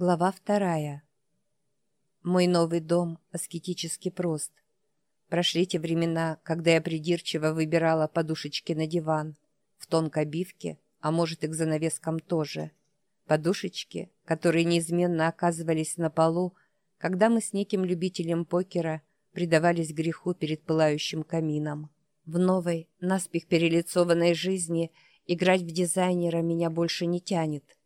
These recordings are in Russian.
Глава вторая. Мой новый дом аскетически прост. Прошли те времена, когда я придирчиво выбирала подушечки на диван, в тонкой обивке, а может и к занавескам тоже. Подушечки, которые неизменно оказывались на полу, когда мы с неким любителем покера предавались греху перед пылающим камином. В новой, наспех перелицованной жизни играть в дизайнера меня больше не тянет.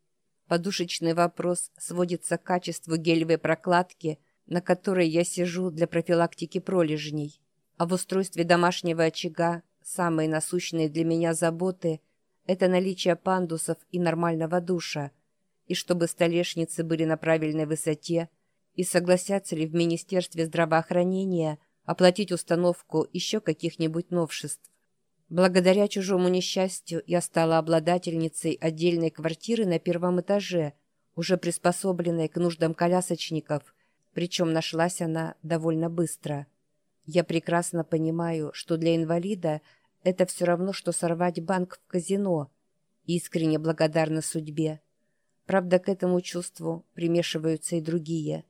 Подушечный вопрос сводится к качеству гелевой прокладки, на которой я сижу для профилактики пролежней. А в устройстве домашнего очага самые насущные для меня заботы – это наличие пандусов и нормального душа, и чтобы столешницы были на правильной высоте, и согласятся ли в Министерстве здравоохранения оплатить установку еще каких-нибудь новшеств. Благодаря чужому несчастью я стала обладательницей отдельной квартиры на первом этаже, уже приспособленной к нуждам колясочников, причем нашлась она довольно быстро. Я прекрасно понимаю, что для инвалида это все равно, что сорвать банк в казино. Искренне благодарна судьбе. Правда, к этому чувству примешиваются и другие.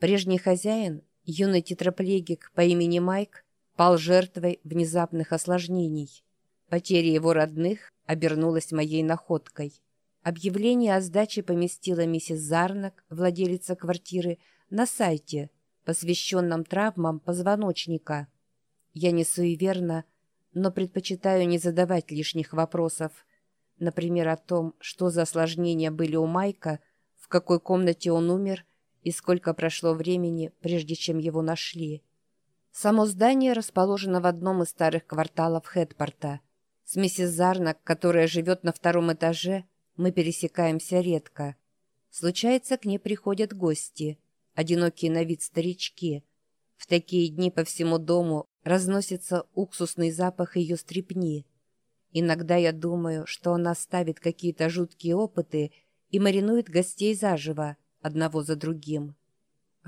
Прежний хозяин, юный тетраплегик по имени Майк, пал жертвой внезапных осложнений. Потеря его родных обернулась моей находкой. Объявление о сдаче поместила миссис Зарнак, владелица квартиры, на сайте, посвященном травмам позвоночника. Я не суеверна, но предпочитаю не задавать лишних вопросов. Например, о том, что за осложнения были у Майка, в какой комнате он умер и сколько прошло времени, прежде чем его нашли. Само здание расположено в одном из старых кварталов Хэтпорта. С миссис Зарнак, которая живет на втором этаже, мы пересекаемся редко. Случается, к ней приходят гости, одинокие на вид старички. В такие дни по всему дому разносится уксусный запах ее стрепни. Иногда я думаю, что она ставит какие-то жуткие опыты и маринует гостей заживо, одного за другим.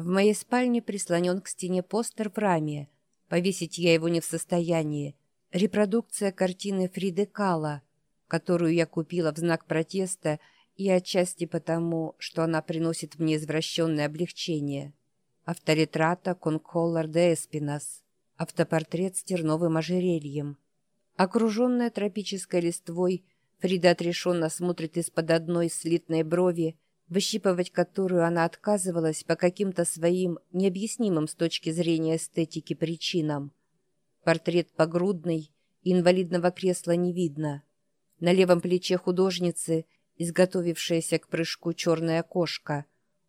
В моей спальне прислонен к стене постер в раме. Повесить я его не в состоянии. Репродукция картины Фриды Кала, которую я купила в знак протеста и отчасти потому, что она приносит мне извращенное облегчение. Авторетрата Конколлар де Эспинас. Автопортрет с терновым ожерельем. Окруженная тропической листвой, Фрида отрешенно смотрит из-под одной слитной брови выщипывать которую она отказывалась по каким-то своим необъяснимым с точки зрения эстетики причинам. Портрет погрудный, инвалидного кресла не видно. На левом плече художницы изготовившаяся к прыжку черная кошка.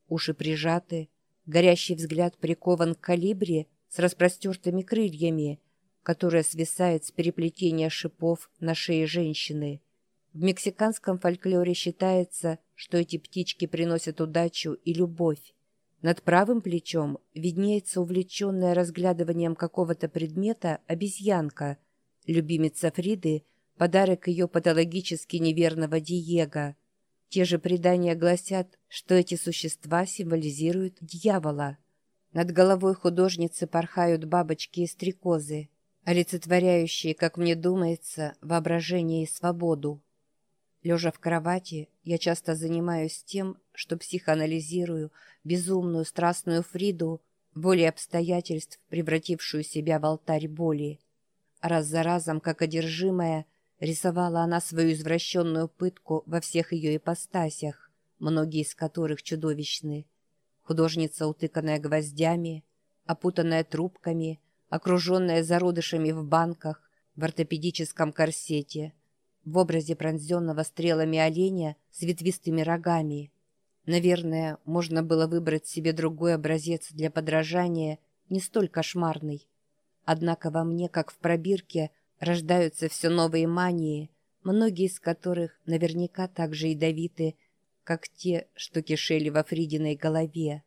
Уши прижаты, горящий взгляд прикован к калибре с распростертыми крыльями, которая свисает с переплетения шипов на шее женщины. В мексиканском фольклоре считается, что эти птички приносят удачу и любовь. Над правым плечом виднеется увлеченная разглядыванием какого-то предмета обезьянка, любимица Фриды, подарок ее патологически неверного Диего. Те же предания гласят, что эти существа символизируют дьявола. Над головой художницы порхают бабочки и стрекозы, олицетворяющие, как мне думается, воображение и свободу. Лежа в кровати, я часто занимаюсь тем, что психоанализирую безумную страстную Фриду, более обстоятельств, превратившую себя в алтарь боли. Раз за разом, как одержимая, рисовала она свою извращенную пытку во всех ее ипостасях, многие из которых чудовищны. Художница, утыканная гвоздями, опутанная трубками, окруженная зародышами в банках, в ортопедическом корсете — в образе пронзенного стрелами оленя с ветвистыми рогами. Наверное, можно было выбрать себе другой образец для подражания, не столь кошмарный. Однако во мне, как в пробирке, рождаются все новые мании, многие из которых наверняка так же ядовиты, как те, что кишели во Фридиной голове.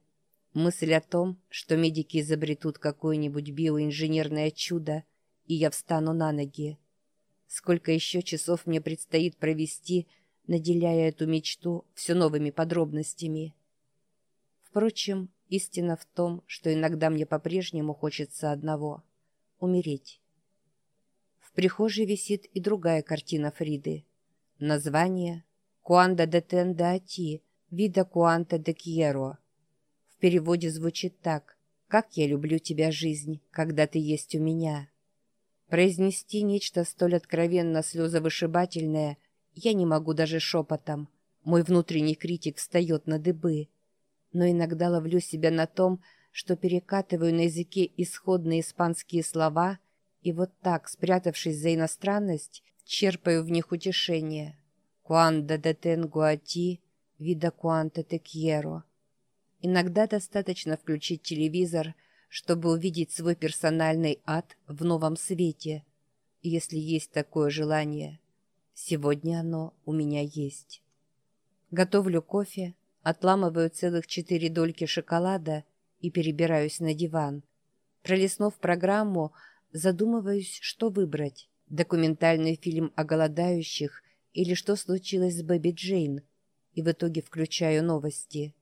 Мысль о том, что медики изобретут какое-нибудь биоинженерное чудо, и я встану на ноги. Сколько еще часов мне предстоит провести, наделяя эту мечту все новыми подробностями. Впрочем, истина в том, что иногда мне по-прежнему хочется одного — умереть. В прихожей висит и другая картина Фриды. Название «Куанда де Тендаати», «Вида куанта де кьеро». В переводе звучит так «Как я люблю тебя, жизнь, когда ты есть у меня». Произнести нечто столь откровенно слезовышибательное я не могу даже шепотом. Мой внутренний критик встает на дыбы. Но иногда ловлю себя на том, что перекатываю на языке исходные испанские слова и вот так, спрятавшись за иностранность, черпаю в них утешение. «Cuando de tengo a ti, vida cuanto te quiero». Иногда достаточно включить телевизор, чтобы увидеть свой персональный ад в новом свете, если есть такое желание. Сегодня оно у меня есть. Готовлю кофе, отламываю целых четыре дольки шоколада и перебираюсь на диван. Пролистнув программу, задумываюсь, что выбрать. Документальный фильм о голодающих или что случилось с Бэби Джейн, и в итоге включаю новости.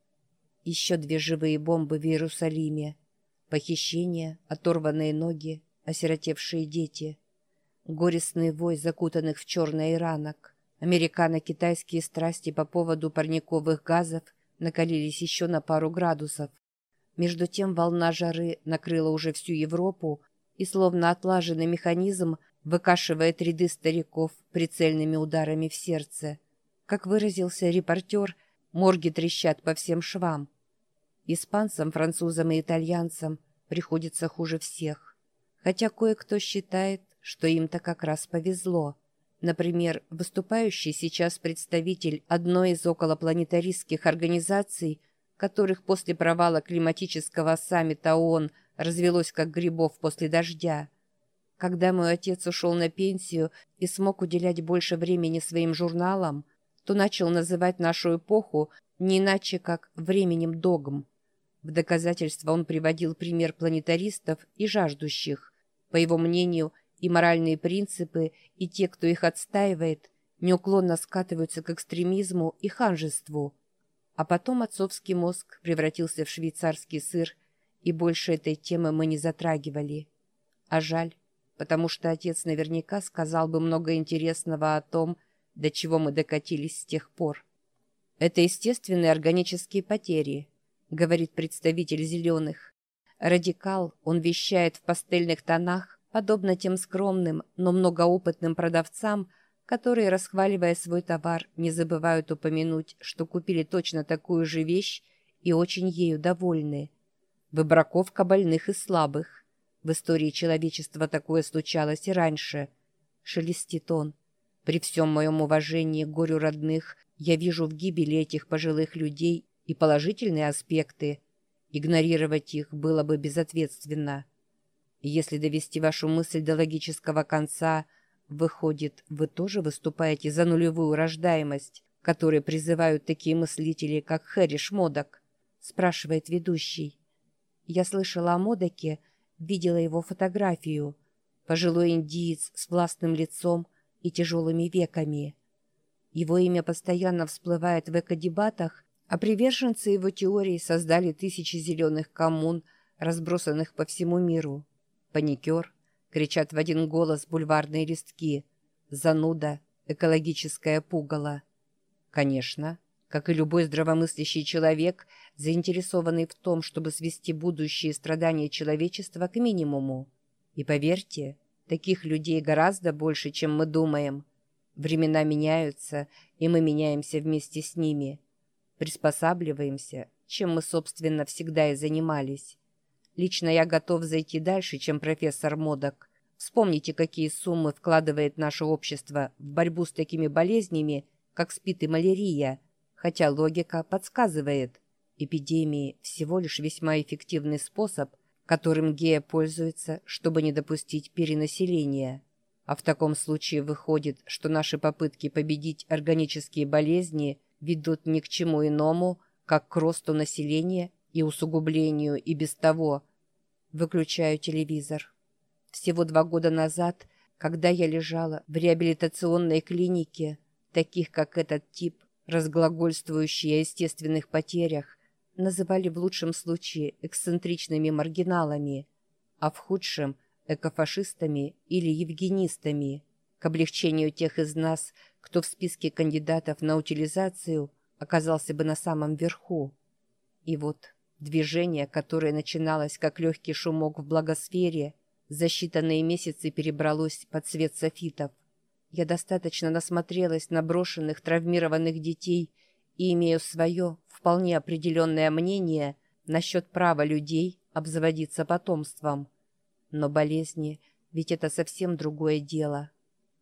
Еще две живые бомбы в Иерусалиме. Похищение, оторванные ноги, осиротевшие дети. Горестный вой закутанных в черный ранок. Американо-китайские страсти по поводу парниковых газов накалились еще на пару градусов. Между тем волна жары накрыла уже всю Европу, и словно отлаженный механизм выкашивает ряды стариков прицельными ударами в сердце. Как выразился репортер, морги трещат по всем швам. Испанцам, французам и итальянцам приходится хуже всех. Хотя кое-кто считает, что им-то как раз повезло. Например, выступающий сейчас представитель одной из околопланетаристских организаций, которых после провала климатического саммита ООН развелось как грибов после дождя. Когда мой отец ушел на пенсию и смог уделять больше времени своим журналам, то начал называть нашу эпоху не иначе, как «временем догм». В доказательство он приводил пример планетаристов и жаждущих. По его мнению, и моральные принципы, и те, кто их отстаивает, неуклонно скатываются к экстремизму и ханжеству. А потом отцовский мозг превратился в швейцарский сыр, и больше этой темы мы не затрагивали. А жаль, потому что отец наверняка сказал бы много интересного о том, до чего мы докатились с тех пор. Это естественные органические потери – говорит представитель зеленых. Радикал, он вещает в пастельных тонах, подобно тем скромным, но многоопытным продавцам, которые, расхваливая свой товар, не забывают упомянуть, что купили точно такую же вещь и очень ею довольны. Выбраковка больных и слабых. В истории человечества такое случалось и раньше. Шелестит он. При всем моем уважении к горю родных я вижу в гибели этих пожилых людей и положительные аспекты. Игнорировать их было бы безответственно. Если довести вашу мысль до логического конца, выходит, вы тоже выступаете за нулевую рождаемость, которой призывают такие мыслители, как Хэри Шмодок, спрашивает ведущий. Я слышала о Модоке, видела его фотографию. Пожилой индиец с властным лицом и тяжелыми веками. Его имя постоянно всплывает в экодебатах а приверженцы его теории создали тысячи зеленых коммун, разбросанных по всему миру. Паникер, кричат в один голос бульварные листки, зануда, экологическое пугало. Конечно, как и любой здравомыслящий человек, заинтересованный в том, чтобы свести будущие страдания человечества к минимуму. И поверьте, таких людей гораздо больше, чем мы думаем. Времена меняются, и мы меняемся вместе с ними – приспосабливаемся, чем мы, собственно, всегда и занимались. Лично я готов зайти дальше, чем профессор Модок. Вспомните, какие суммы вкладывает наше общество в борьбу с такими болезнями, как СПИД и малярия, хотя логика подсказывает, эпидемии всего лишь весьма эффективный способ, которым гея пользуется, чтобы не допустить перенаселения. А в таком случае выходит, что наши попытки победить органические болезни ведут ни к чему иному, как к росту населения и усугублению и без того. Выключаю телевизор. Всего два года назад, когда я лежала в реабилитационной клинике, таких как этот тип, разглагольствующие о естественных потерях, называли в лучшем случае эксцентричными маргиналами, а в худшем – экофашистами или евгенистами, к облегчению тех из нас, кто в списке кандидатов на утилизацию оказался бы на самом верху. И вот движение, которое начиналось как легкий шумок в благосфере, за считанные месяцы перебралось под цвет софитов. Я достаточно насмотрелась на брошенных, травмированных детей и имею свое, вполне определенное мнение насчет права людей обзаводиться потомством. Но болезни, ведь это совсем другое дело.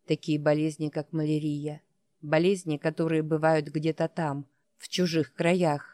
Такие болезни, как малярия. Болезни, которые бывают где-то там, в чужих краях.